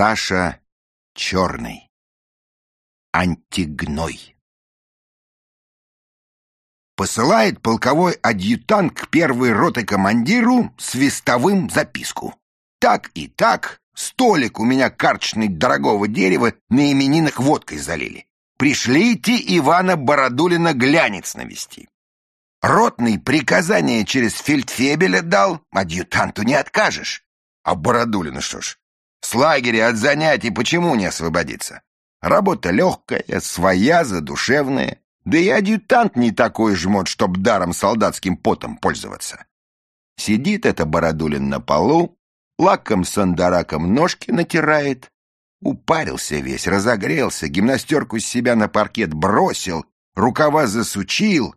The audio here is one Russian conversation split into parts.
Саша Черный. Антигной. Посылает полковой адъютант к первой роты командиру свистовым записку. Так и так, столик у меня карточный дорогого дерева на именинах водкой залили. Пришлите Ивана Бородулина глянец навести. Ротный приказание через фельдфебеля дал, адъютанту не откажешь. А Бородулина что ж, с лагеря от занятий почему не освободиться? Работа легкая, своя, задушевная. Да и адъютант не такой жмот, чтоб даром солдатским потом пользоваться. Сидит это Бородулин на полу, лаком сандараком ножки натирает. Упарился весь, разогрелся, гимнастерку с себя на паркет бросил, рукава засучил.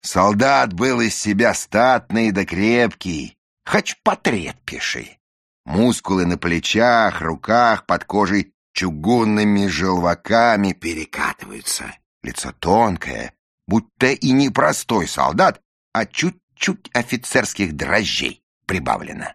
Солдат был из себя статный да крепкий, хоть портрет пиши. Мускулы на плечах, руках, под кожей чугунными желваками перекатываются. Лицо тонкое, будто и не простой солдат, а чуть-чуть офицерских дрожжей прибавлено.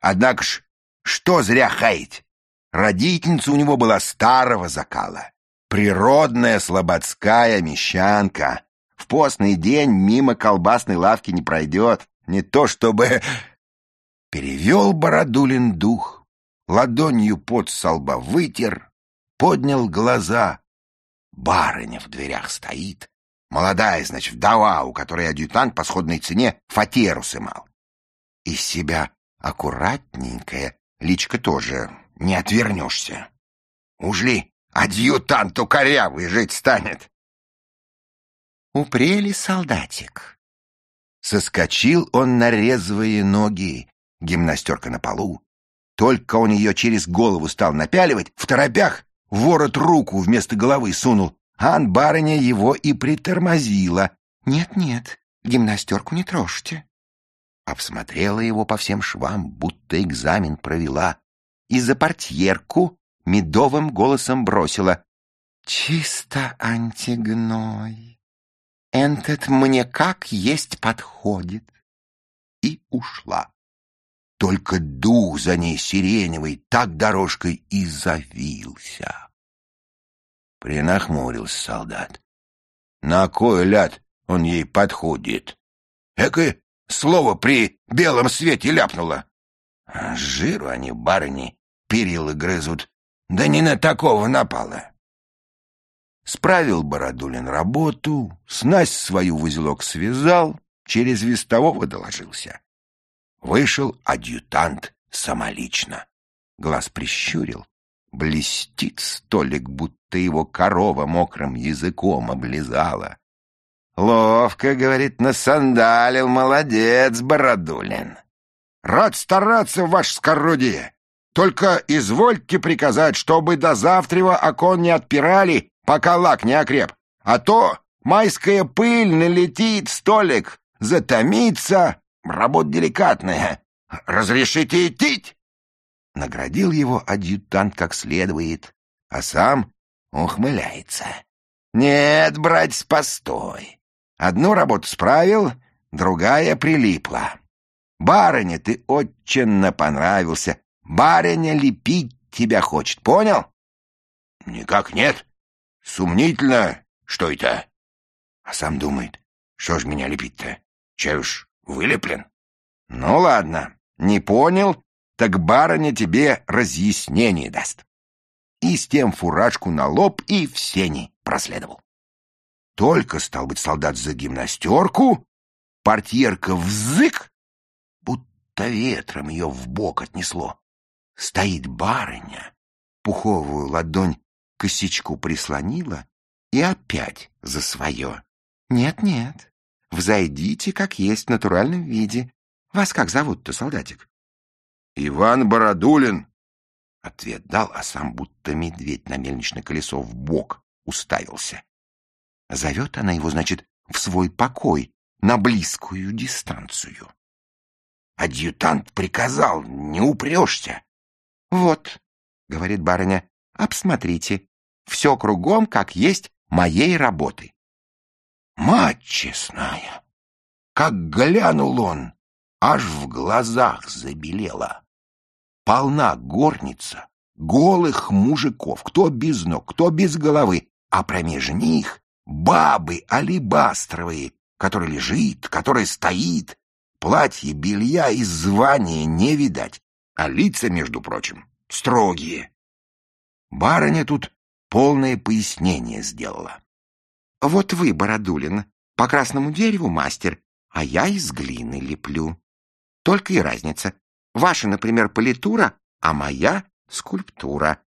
Однако ж, что зря хаять? Родительница у него была старого закала. Природная слободская мещанка. В постный день мимо колбасной лавки не пройдет. Не то чтобы Перевел Бородулин дух, ладонью под солба вытер, поднял глаза. Барыня в дверях стоит, молодая, значит, вдова, у которой адъютант по сходной цене фатеру сымал. Из себя аккуратненькая, личка тоже, не отвернешься. Уж ли адъютанту корявый жить станет? Упрели солдатик. Соскочил он на резвые ноги, гимнастерка на полу. Только он ее через голову стал напяливать, в торопях ворот руку вместо головы сунул. Ан барыня его и притормозила. «Нет-нет, гимнастерку не трожьте». Обсмотрела его по всем швам, будто экзамен провела. И за портьерку медовым голосом бросила. «Чисто антигной. Этот мне как есть подходит». И ушла. Только дух за ней сиреневый так дорожкой и завился. Принахмурился солдат. На кой ляд он ей подходит? Экое слово при белом свете ляпнуло. А жиру они, барыни, перилы грызут. Да не на такого напало. Справил Бородулин работу, снасть свою в узелок связал, через вестового доложился. Вышел адъютант самолично. Глаз прищурил. Блестит столик, будто его корова мокрым языком облизала. Ловко, говорит, насандалил, молодец, Бородулин. Рад стараться, ваше скородие. Только извольте приказать, чтобы до завтрева окон не отпирали, пока лак не окреп. А то майская пыль налетит, столик затомится, Работа деликатная. Разрешите идти?» Наградил его адъютант как следует, а сам ухмыляется. «Нет, братец, постой. Одну работу справил, другая прилипла. Барыня, ты очень понравился. Барыня лепить тебя хочет, понял?» «Никак нет. Сумнительно. Что это?» А сам думает, что ж меня лепить-то? Чай уж Вылеплен? Ну ладно, не понял, так барыня тебе разъяснение даст. И с тем фуражку на лоб и в сени проследовал. Только, стал быть, солдат за гимнастерку, портьерка взык, будто ветром ее в бок отнесло. Стоит барыня, пуховую ладонь к косячку прислонила и опять за свое. Нет-нет, Взойдите, как есть, в натуральном виде. Вас как зовут-то, солдатик? — Иван Бородулин. Ответ дал, а сам будто медведь на мельничное колесо в бок уставился. Зовет она его, значит, в свой покой, на близкую дистанцию. Адъютант приказал, не упрешься. — Вот, — говорит барыня, — обсмотрите. Все кругом, как есть, моей работы. Мать честная! Как глянул он, аж в глазах забелело. Полна горница, голых мужиков, кто без ног, кто без головы, а промеж них бабы алебастровые, который лежит, который стоит, платье, белья и звания не видать, а лица, между прочим, строгие. Барыня тут полное пояснение сделала. Вот вы, Бородулин, по красному дереву мастер, а я из глины леплю. Только и разница. Ваша, например, политура, а моя — скульптура.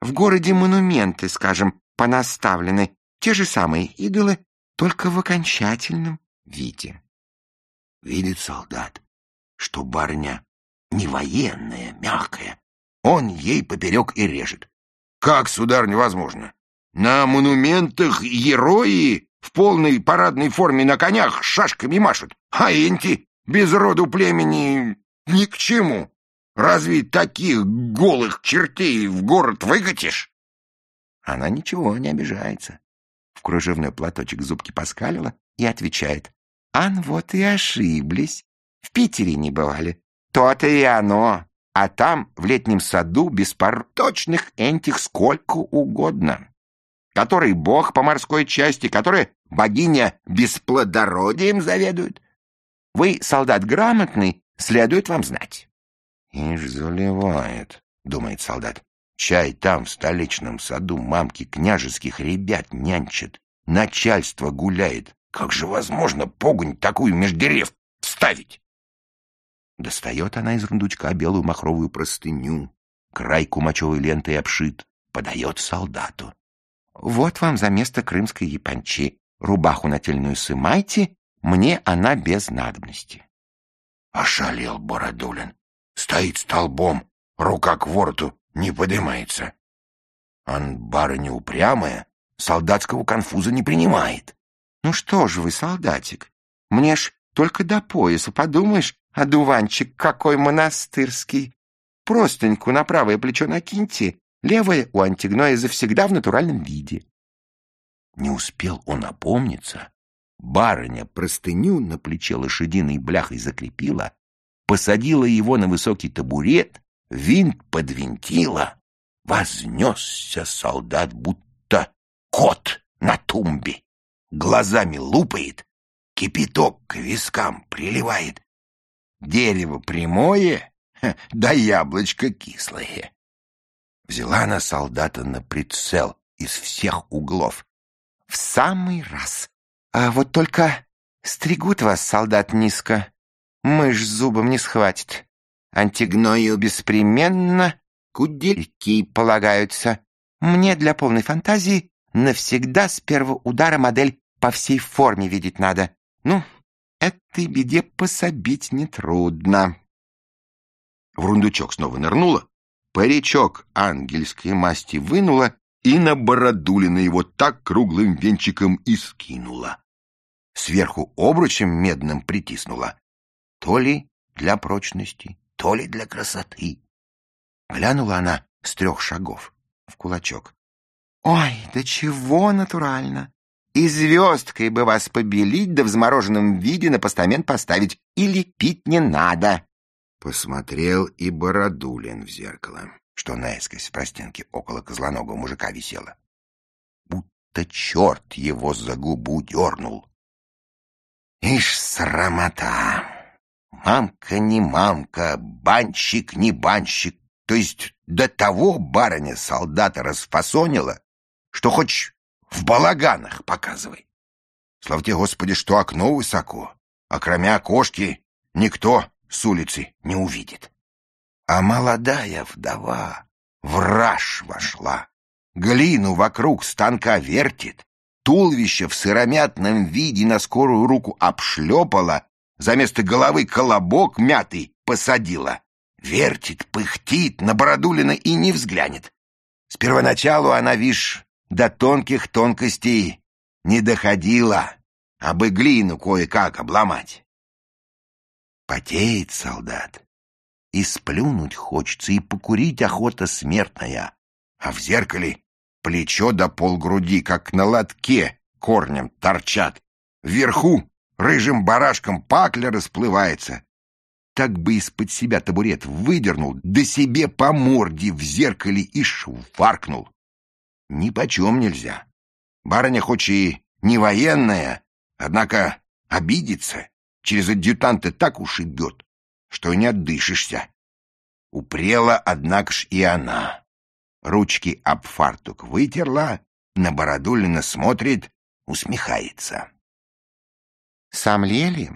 В городе монументы, скажем, понаставлены, те же самые идолы, только в окончательном виде. Видит солдат, что барыня не военная, мягкая. Он ей поперек и режет. Как, сударь, невозможно? На монументах герои в полной парадной форме на конях шашками машут, а энти без роду племени ни к чему. Разве таких голых чертей в город выкатишь? Она ничего не обижается. В кружевной платочек зубки поскалила и отвечает. Ан вот и ошиблись. В Питере не бывали. То-то и оно. А там, в летнем саду, без пар точных энтих сколько угодно. Который бог по морской части, который богиня бесплодородием заведует. Вы, солдат грамотный, следует вам знать. «Ишь, заливает», — думает солдат. «Чай там, в столичном саду, мамки княжеских ребят нянчат. Начальство гуляет. Как же возможно погонь такую меж дерев вставить?» Достает она из рундучка белую махровую простыню, край кумачевой лентой обшит, подает солдату. «Вот вам за место крымской япончи. Рубаху нательную сымайте, мне она без надобности». Ошалел Бородулин. Стоит столбом, рука к вороту не поднимается. Он барыня упрямая, солдатского конфуза не принимает. Ну что же вы, солдатик, мне ж только до пояса, подумаешь, одуванчик какой монастырский. Простеньку на правое плечо накиньте, левое у антигноя завсегда в натуральном виде. Не успел он опомниться. Барыня простыню на плече лошадиной бляхой закрепила, посадила его на высокий табурет, винт подвинтила. Вознесся солдат, будто кот на тумбе. Глазами лупает, кипяток к вискам приливает. Дерево прямое, да яблочко кислое. Взяла она солдата на прицел из всех углов. В самый раз. А вот только стригут вас, солдат, низко. Мышь зубом не схватит. Антигною беспременно кудельки полагаются. Мне для полной фантазии навсегда с первого удара модель по всей форме видеть надо. Ну, этой беде пособить нетрудно. В рундучок снова нырнула, паричок ангельской масти вынула и на Бородулина его так круглым венчиком и скинула. Сверху обручем медным притиснула. То ли для прочности, то ли для красоты. Глянула она с трех шагов в кулачок. «Ой, да чего натурально! И звездкой бы вас побелить, да в замороженном виде на постамент поставить, или пить не надо!» Посмотрел и Бородулин в зеркало, что наискось в простенке около козлоногого мужика висело. Будто черт его за губу дернул. Ишь, срамота! Мамка не мамка, банщик не банщик. То есть до того барыня солдата расфасонила, что хоть в балаганах показывай. Славьте Господи, что окно высоко, а кроме окошки никто с улицы не увидит. А молодая вдова в раж вошла, глину вокруг станка вертит, туловище в сыромятном виде на скорую руку обшлепала за место головы колобок мятый посадила. Вертит, пыхтит, на Бородулина и не взглянет. С первоначалу она, вишь, до тонких тонкостей не доходила, а бы глину кое-как обломать. Потеет солдат, и сплюнуть хочется, и покурить охота смертная, а в зеркале плечо до полгруди, как на лотке, корнем торчат. Вверху рыжим барашком пакля расплывается. так бы из-под себя табурет выдернул, да себе по морде в зеркале и шваркнул. Ни почем нельзя. Барыня хоть и не военная, однако обидится, через адъютанта так ушибет, что не отдышишься. Упрела, однако ж, и она. Ручки об фартук вытерла, на Бородулина смотрит, усмехается. «Сомлели?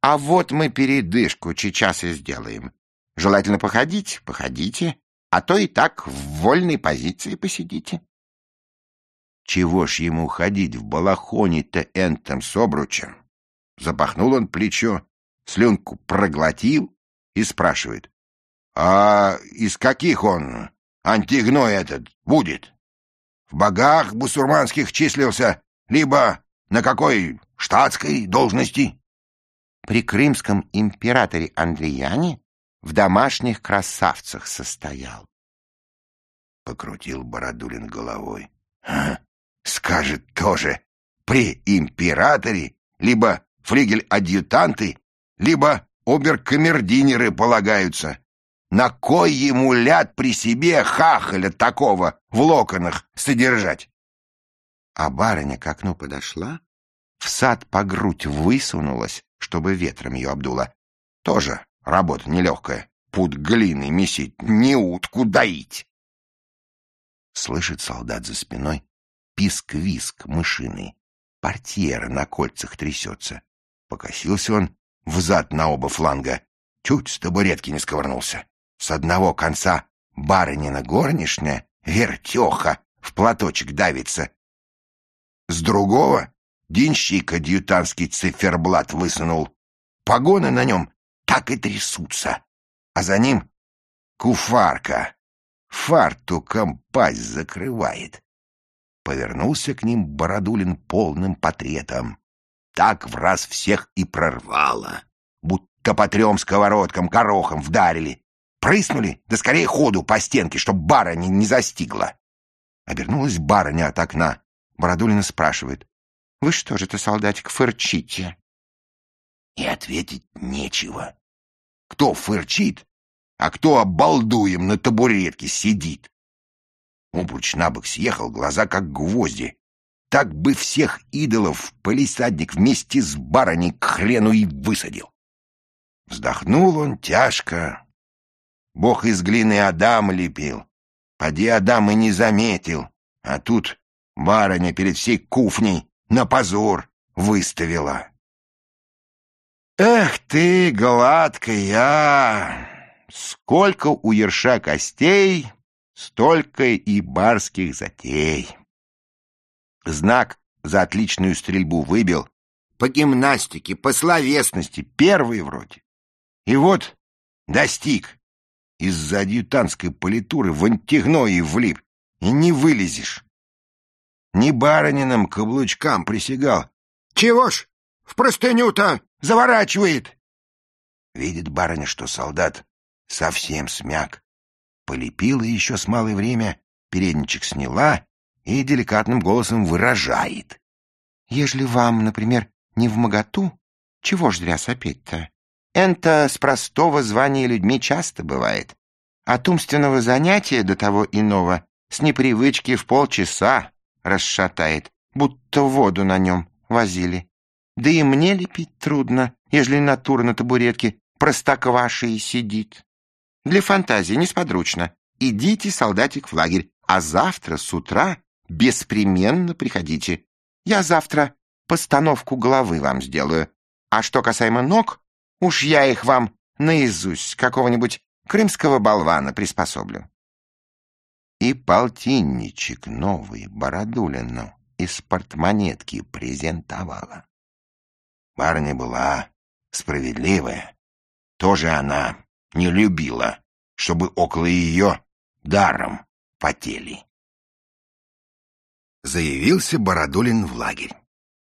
А вот мы передышку сейчас и сделаем. Желательно походить, походите, а то и так в вольной позиции посидите». Чего ж ему ходить в балахоне-то энтом с обручем? Запахнул он плечо, слюнку проглотил и спрашивает. — А из каких он, антигной этот, будет? В богах бусурманских числился, либо на какой штатской должности? При крымском императоре Андреяне в домашних красавцах состоял. Покрутил Бородулин головой. Скажет тоже, при императоре либо флигель-адъютанты, либо оберкамердинеры полагаются. На кой ему ляд при себе хахаля такого в локонах содержать? А барыня к окну подошла, в сад по грудь высунулась, чтобы ветром ее обдуло. Тоже работа нелегкая. Пуд глины месить, не утку доить. Слышит солдат за спиной писк-виск мышиный. Портьера на кольцах трясется. Покосился он взад на оба фланга. Чуть с табуретки не сковырнулся. С одного конца барынина горничная, вертеха, в платочек давится. С другого денщик адъютантский циферблат высунул. Погоны на нем так и трясутся. А за ним куфарка. Фартуком пасть закрывает. Повернулся к ним Бородулин полным портретом так в раз всех и прорвало, будто по трем сковородкам горохом вдарили. Прыснули, да скорее ходу по стенке, чтоб барыня не застигла. Обернулась барыня от окна. Бородулина спрашивает. — Вы что же ты, солдатик, фырчите? И ответить нечего. Кто фырчит, а кто обалдуем на табуретке сидит. Обруч на бок съехал, глаза как гвозди. Так бы всех идолов полисадник вместе с барыней к хрену и высадил. Вздохнул он тяжко. Бог из глины Адам лепил. Поди Адам и не заметил. А тут барыня перед всей кухней на позор выставила. Эх ты, гладкая! Сколько у ерша костей, столько и барских затей. Знак за отличную стрельбу выбил. По гимнастике, по словесности, первый вроде. И вот достиг. Из-за адъютантской политуры в антигной влип. И не вылезешь. Не барыниным каблучкам присягал. Чего ж, в простыню-то заворачивает. Видит барыня, что солдат совсем смяк. Полепила еще с малое время, передничек сняла и деликатным голосом выражает. «Ежели вам, например, не в моготу, чего ж зря сопеть-то? Это с простого звания людьми часто бывает. От умственного занятия до того иного с непривычки в полчаса расшатает, будто воду на нем возили. Да и мне лепить трудно, ежели натура на табуретке простоквашей сидит. Для фантазии несподручно. Идите, солдатик, в лагерь, а завтра с утра беспременно приходите. Я завтра постановку головы вам сделаю. А что касаемо ног, уж я их вам наизусть какого-нибудь крымского болвана приспособлю. И полтинничек новый Бородулину из портмонетки презентовала. Барыня была справедливая. Тоже она не любила, чтобы около ее даром потели. Заявился Бородулин в лагерь.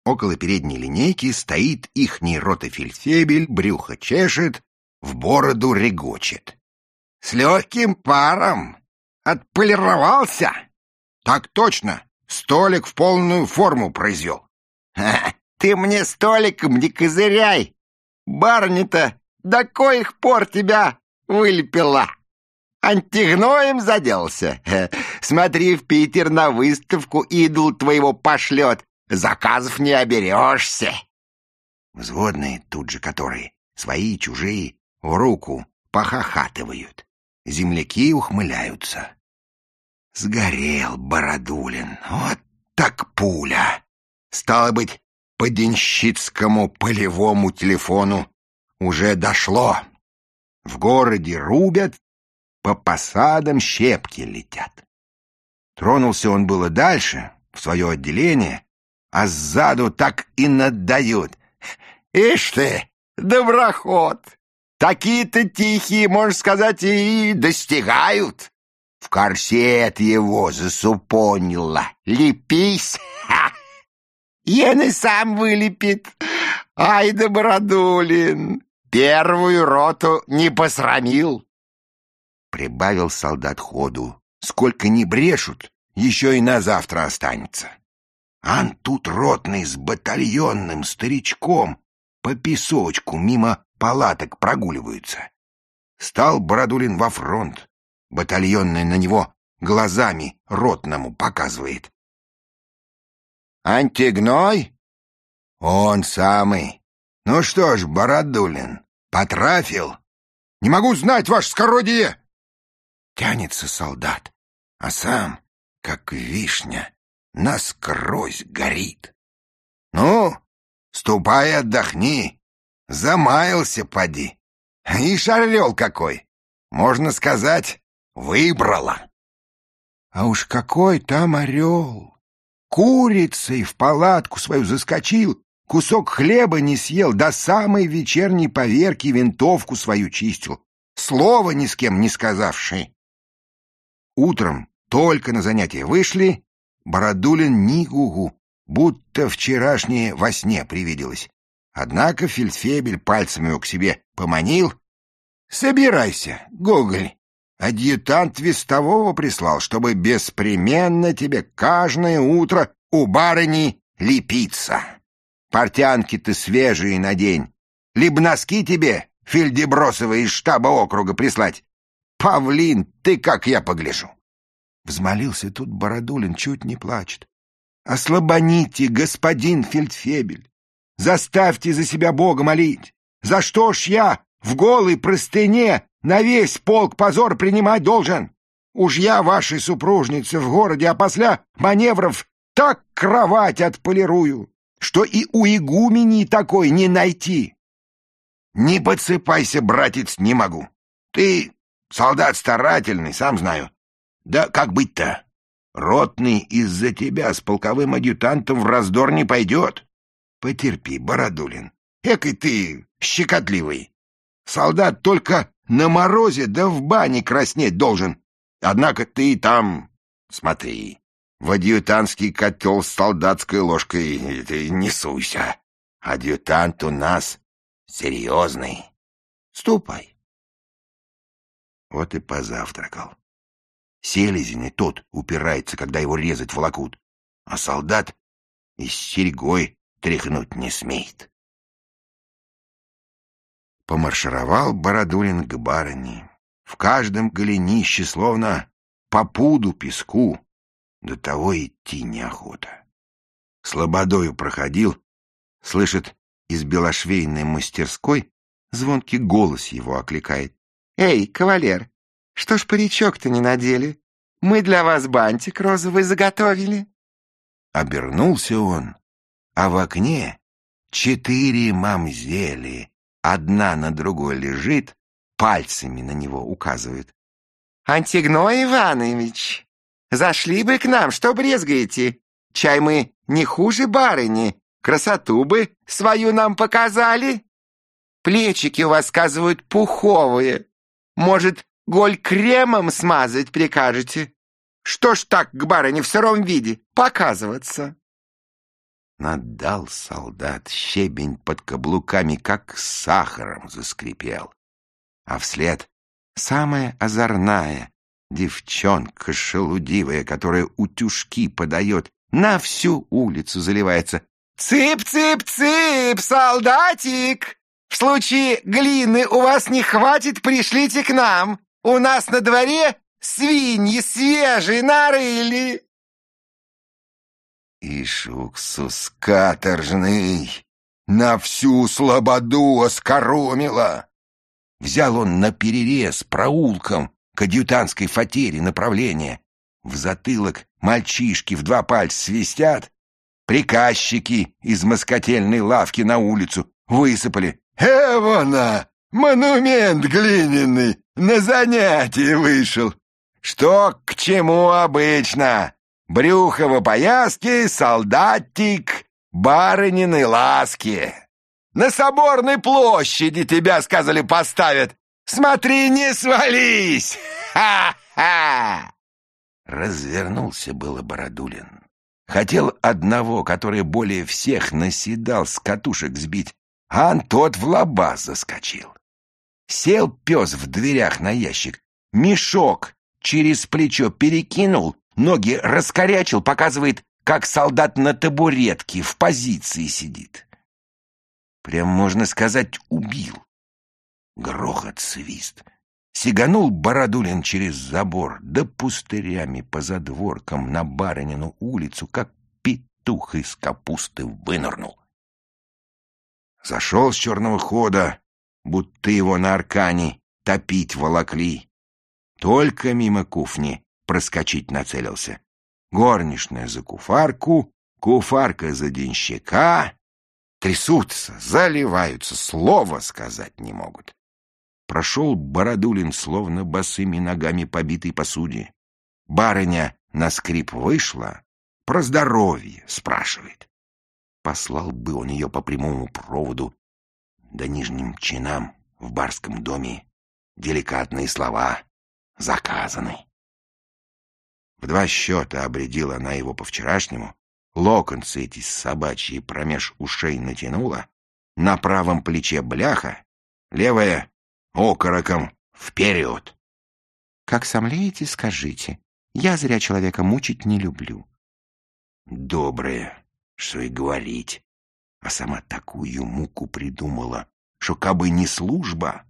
Около передней линейки стоит ихний ротофельдфебель, брюхо чешет, в бороду регочет. «С легким паром! Отполировался!» «Так точно! Столик в полную форму произвел!» «Ха, «Ты мне столиком не козыряй! Барыня-то до коих пор тебя вылепила? Антигноем заделся? Смотри в Питер на выставку идол твоего пошлет. Заказов не оберешься. Взводные тут же которые, свои чужие, в руку похохатывают. Земляки ухмыляются. Сгорел Бородулин. Вот так пуля. Стало быть, по денщицкому полевому телефону уже дошло. В городе рубят, по посадам щепки летят. Тронулся он было дальше, в свое отделение, а сзаду так и наддают. Ишь ты, доброход! Такие-то тихие, можно сказать, и достигают. В корсет его засупонила. Лепись! Ха! Ен и сам вылепит. Ай да Бородулин! Первую роту не посрамил. Прибавил солдат ходу. Сколько не брешут, еще и на завтра останется. Ан тут ротный с батальонным старичком по песочку мимо палаток прогуливаются. Стал Бородулин во фронт. Батальонный на него глазами ротному показывает. Антигной? Он самый. Ну что ж, Бородулин, потрафил? Не могу знать, ваше скородие! Тянется солдат, а сам, как вишня, насквозь горит. Ну, ступай отдохни, замаялся поди. И шарлел какой, можно сказать, выбрала. А уж какой там орел! Курицей в палатку свою заскочил, кусок хлеба не съел, до самой вечерней поверки винтовку свою чистил, слова ни с кем не сказавший. Утром только на занятия вышли, Бородулин ни гугу, будто вчерашнее во сне привиделось. Однако фельдфебель пальцем его к себе поманил. «Собирайся, Гоголь, Адъютант вестового прислал, чтобы беспременно тебе каждое утро у барыни лепиться. Портянки ты свежие надень. Либо носки тебе, фельдебросовые из штаба округа прислать. Павлин, ты как я погляжу. Взмолился тут Бородулин, чуть не плачет. Ослабоните, господин фельдфебель. Заставьте за себя Бога молить. За что ж я в голой простыне на весь полк позор принимать должен. Уж я вашей супружнице в городе, а после маневров так кровать отполирую, что и у игумени такой не найти. Не подсыпайся, братец, не могу. Ты солдат старательный, сам знаю. Да как быть-то? Ротный из-за тебя с полковым адъютантом в раздор не пойдет. Потерпи, Бородулин. Экой ты щекотливый. Солдат только на морозе да в бане краснеть должен. Однако ты там... Смотри, в адъютантский котел с солдатской ложкой ты не суйся. Адъютант у нас серьезный. Ступай. Вот и позавтракал. Селезень и тот упирается, когда его резать волокут, а солдат и с серьгой тряхнуть не смеет. Помаршировал Бородулин к барыне. В каждом голенище словно по пуду песку. До того идти неохота. Слободою проходил, слышит, из белошвейной мастерской звонкий голос его окликает. «Эй, кавалер, что ж паричок-то не надели? Мы для вас бантик розовый заготовили». Обернулся он, а в окне четыре мамзели одна на другой лежит, пальцами на него указывает. «Антигной Иванович, зашли бы к нам, что брезгаете? Чай мы не хуже барыни, красоту бы свою нам показали. Плечики у вас, сказывают, пуховые. Может, голь кремом смазать прикажете? Что ж так к барыне в сыром виде показываться?» Надал солдат, щебень под каблуками, как сахаром заскрипел. А вслед самая озорная девчонка шелудивая, которая утюжки подает, на всю улицу заливается. «Цып-цып-цып, солдатик! В случае глины у вас не хватит, пришлите к нам. У нас на дворе свиньи свежие нарыли. Ишь, уксус каторжный, на всю слободу оскоромила. Взял он на перерез проулком к адъютантской фатере направление. В затылок мальчишки в два пальца свистят. Приказчики из москотельной лавки на улицу высыпали. «Эвона! Монумент глиняный! На занятие вышел!» «Что к чему обычно? Брюхо в опояске, солдатик, барынины ласки!» «На соборной площади тебя, сказали, поставят! Смотри, не свались! Ха-ха!» Развернулся было Бородулин. Хотел одного, который более всех наседал с катушек сбить, а тот в лоба заскочил. Сел пес в дверях на ящик, мешок через плечо перекинул, ноги раскорячил, показывает, как солдат на табуретке в позиции сидит. Прям, можно сказать, убил. Грохот, свист. Сиганул Бородулин через забор, да пустырями по задворкам на Барынину улицу, как петух из капусты вынырнул. Зашел с черного хода, будто его на аркане топить волокли. Только мимо кухни проскочить нацелился. Горничная за куфарку, куфарка за денщика. Трясутся, заливаются, слова сказать не могут. Прошел Бородулин, словно босыми ногами побитой посуде. Барыня на скрип вышла, про здоровье спрашивает. Послал бы он ее по прямому проводу до нижним чинам в барском доме. Деликатные слова заказаны. В два счета обредила она его по-вчерашнему, локонцы эти собачьи промеж ушей натянула, на правом плече бляха, левая окороком вперед. Как сомлеете, скажите. Я зря человека мучить не люблю. Доброе, что и говорить. А сама такую муку придумала, что кабы не служба,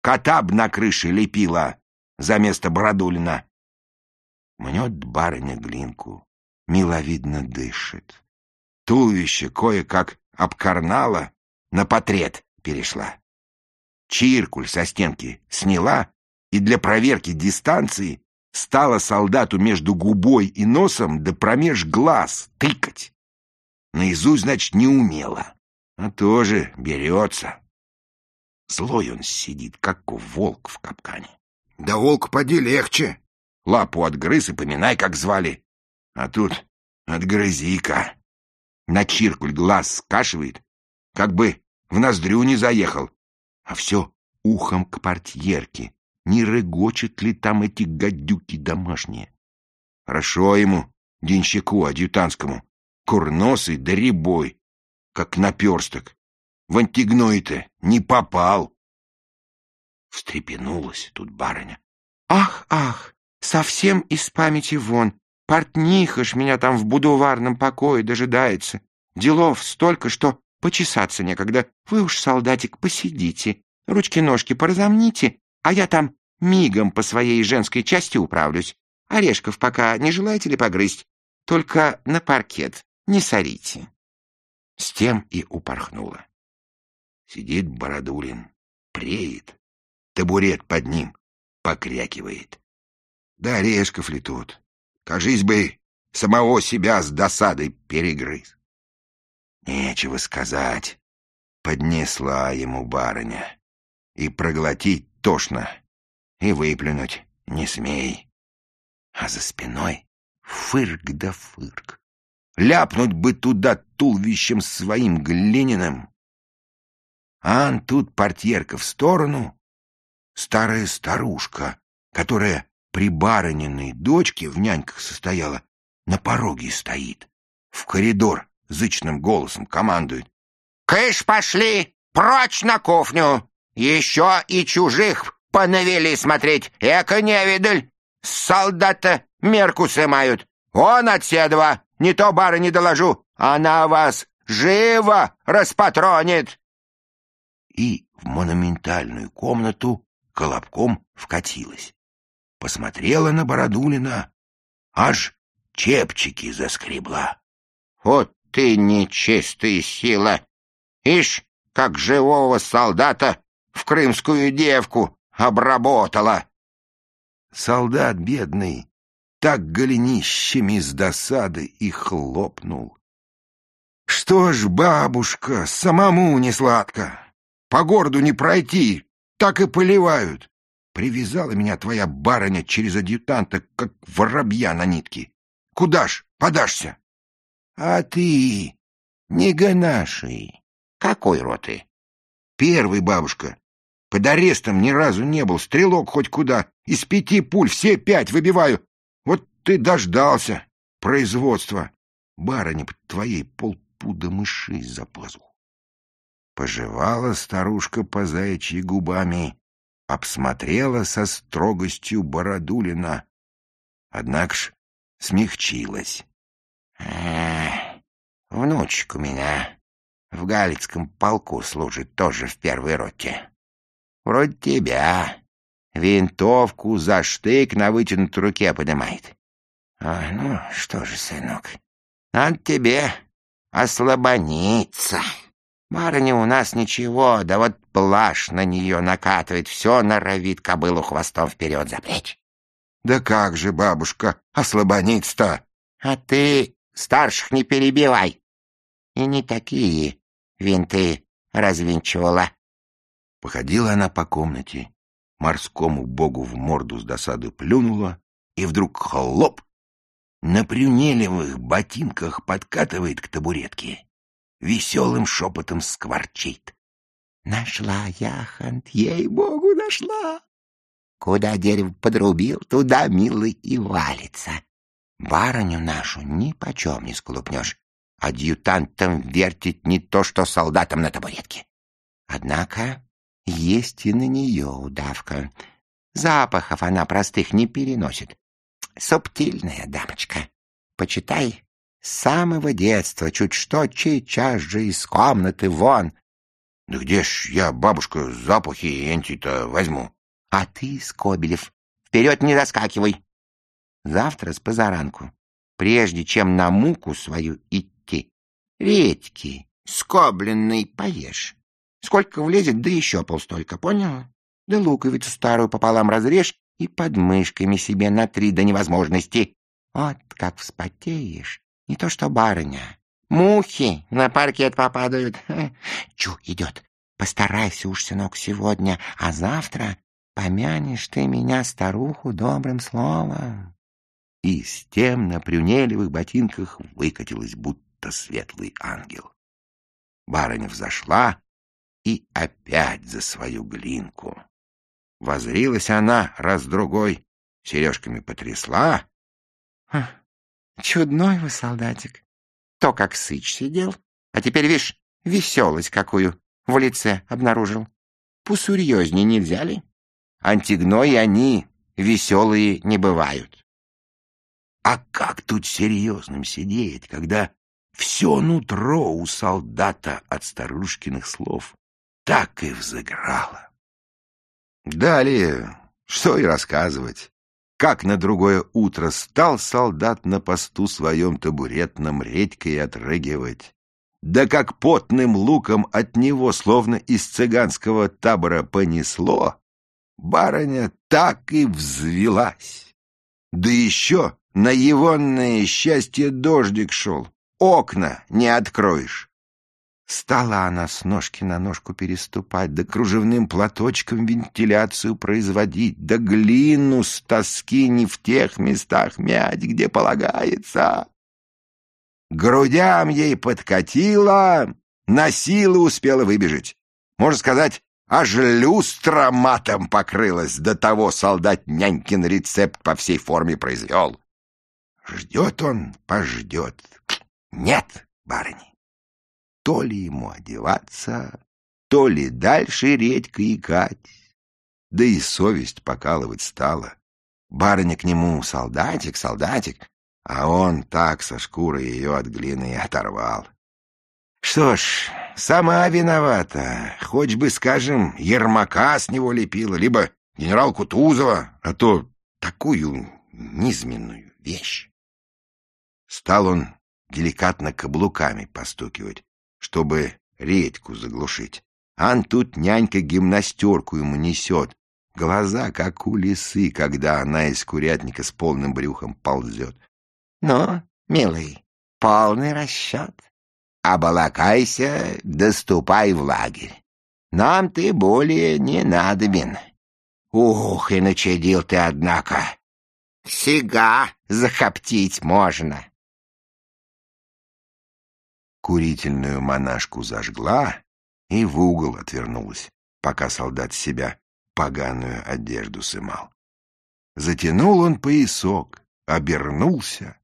кота б на крыше лепила за место Бородулина. Мнет барыня глинку, миловидно дышит. Туловище кое-как обкарнала, на потрет перешла. Чиркуль со стенки сняла и для проверки дистанции стала солдату между губой и носом да промеж глаз тыкать. Наизусть, значит, не умела, а тоже берется. Злой он сидит, как волк в капкане. Да волк поди легче. Лапу отгрыз и поминай, как звали. А тут отгрызи-ка. На чиркуль глаз скашивает, как бы в ноздрю не заехал, а все ухом к портьерке. Не рыгочет ли там эти гадюки домашние? Хорошо ему, денщику адъютантскому, курносый да рябой, как наперсток. В антигной-то не попал. Встрепенулась тут барыня. Ах, ах, совсем из памяти вон. Портниха ж меня там в будуварном покое дожидается. Делов столько, что почесаться некогда. Вы уж, солдатик, посидите, ручки-ножки поразомните, а я там мигом по своей женской части управлюсь. Орешков пока не желаете ли погрызть? Только на паркет не сорите. С тем и упорхнула. Сидит Бородулин, преет, табурет под ним покрякивает. Да орешков ли тут? Кажись бы, самого себя с досадой перегрыз. Нечего сказать. Поднесла ему барыня. И проглотить тошно, и выплюнуть не смей. А за спиной фырк да фырк. Ляпнуть бы туда туловищем своим глиняным. Ан тут портьерка в сторону. Старая старушка, которая при барыниной дочке в няньках состояла, на пороге стоит. В коридор зычным голосом командует. «Кыш пошли! Прочь на кухню! Еще и чужих понавели смотреть! Эко невидаль! Солдата мерку сымают! Он от седова! Не то бары не доложу! Она вас живо распатронит!» и в монументальную комнату колобком вкатилась. Посмотрела на Бородулина, аж чепчики заскребла. Вот ты нечистая сила! Ишь, как живого солдата в крымскую девку обработала! Солдат бедный так голенищами с досады и хлопнул. Что ж, бабушка, самому не сладко. По городу не пройти, так и поливают. Привязала меня твоя барыня через адъютанта, как воробья на нитке. Куда ж подашься? А ты не гонаший. Какой роты? Первый, бабушка. Под арестом ни разу не был, стрелок хоть куда. Из пяти пуль все пять выбиваю. Ты дождался производства. Барыня твоей полпуда мышей за пазуху. Пожевала старушка по заячьи губами, обсмотрела со строгостью Бородулина. Однако ж смягчилась. Э, внучек у меня в Галицком полку служит тоже в первой роте. Вроде тебя. Винтовку за штык на вытянутой руке поднимает. А, ну, что же, сынок, надо тебе ослабониться. Барыня у нас ничего, да вот плащ на нее накатывает, все норовит кобылу хвостом вперед запрячь. Да как же, бабушка, ослабониться-то? А ты старших не перебивай. И не такие винты развинчивала. Походила она по комнате, морскому богу в морду с досады плюнула, и вдруг хлоп! На прюнелевых ботинках подкатывает к табуретке веселым шепотом скворчит. Нашла яхонт, ей-богу, нашла. Куда дерево подрубил, туда, милый, и валится. Барыню нашу ни почем не сколупнешь. Адъютантом вертит не то, что солдатам на табуретке. Однако есть и на нее удавка. Запахов она простых не переносит. Субтильная дамочка. Почитай, с самого детства, чуть что, сейчас же из комнаты вон. Да где ж я, бабушка, запахи энти-то возьму? А ты, Скобелев, вперед не раскакивай. Завтра с позаранку, прежде чем на муку свою идти, редьки скобленный поешь. Сколько влезет, да еще полстолько, понял? Да луковицу старую пополам разрежь и под мышками себе на три до невозможности. Вот как вспотеешь, не то что барыня. Мухи на паркет попадают. Чу, идет. Постарайся уж, сынок, сегодня, а завтра помянешь ты меня, старуху, добрым словом. И с тем на прюнелевых ботинках выкатилась, будто светлый ангел. Барыня взошла и опять за свою глинку. Возрилась она раз-другой, сережками потрясла. Чудной вы солдатик. То, как сыч сидел, а теперь, видишь, веселость какую в лице обнаружил. Посурьезней нельзя ли? Антигной они веселые не бывают. А как тут серьезным сидеть, когда все нутро у солдата от старушкиных слов так и взыграло? Далее, что и рассказывать как на другое утро стал солдат на посту своем табуретном редькой отрыгивать. Да как потным луком от него, словно из цыганского табора понесло, барыня так и взвелась. Да еще на егонное счастье дождик шел, окна не откроешь. Стала она с ножки на ножку переступать, да кружевным платочком вентиляцию производить, да глину с тоски не в тех местах мять, где полагается. Грудям ей подкатила, на силу успела выбежать. Можно сказать, аж люстра матом покрылась, до того солдат нянькин рецепт по всей форме произвел. Ждет он, пождет. Нет, барыни то ли ему одеваться, то ли дальше редько икать. Да и совесть покалывать стала. Барыня к нему солдатик, солдатик, а он так со шкурой ее от глины и оторвал. Что ж, сама виновата. Хоть бы, скажем, Ермака с него лепила, либо генерал Кутузова, а то такую низменную вещь. Стал он деликатно каблуками постукивать, чтобы редьку заглушить. Ан тут нянька гимнастерку ему несет. Глаза, как у лисы, когда она из курятника с полным брюхом ползет. — Ну, милый, полный расчет. Обалакайся, доступай в лагерь. Нам ты более не надобен. Ух, и начадил ты, однако. Сега захоптить можно. Курительную монашку зажгла и в угол отвернулась, пока солдат себя поганую одежду сымал. Затянул он поясок, обернулся,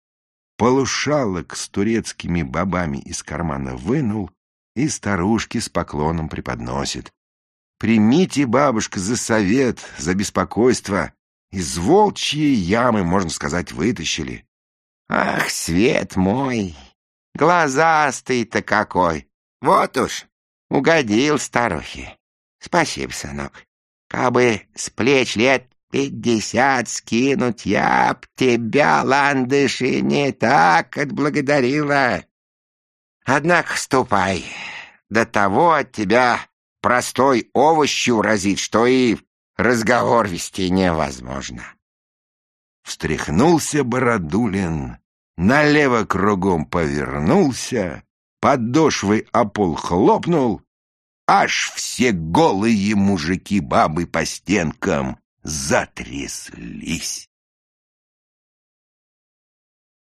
полушалок с турецкими бабами из кармана вынул и старушке с поклоном преподносит. Примите, бабушка, за совет, за беспокойство. Из волчьей ямы, можно сказать, вытащили. Ах, свет мой, глазастый-то какой! Вот уж, угодил старухе. Спасибо, сынок. Кабы с плеч лет пятьдесят скинуть, я б тебя, ландыши, не так отблагодарила. Однако ступай, до того от тебя простой овощью разит, что и разговор вести невозможно. Встряхнулся Бородулин, налево кругом повернулся, подошвой о пол хлопнул, аж все голые мужики-бабы по стенкам затряслись.